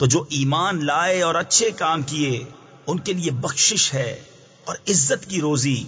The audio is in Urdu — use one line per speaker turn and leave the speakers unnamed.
تو جو ایمان لائے اور اچھے کام کیے، ان کے لیے بخشش ہے اور عزت کی روزی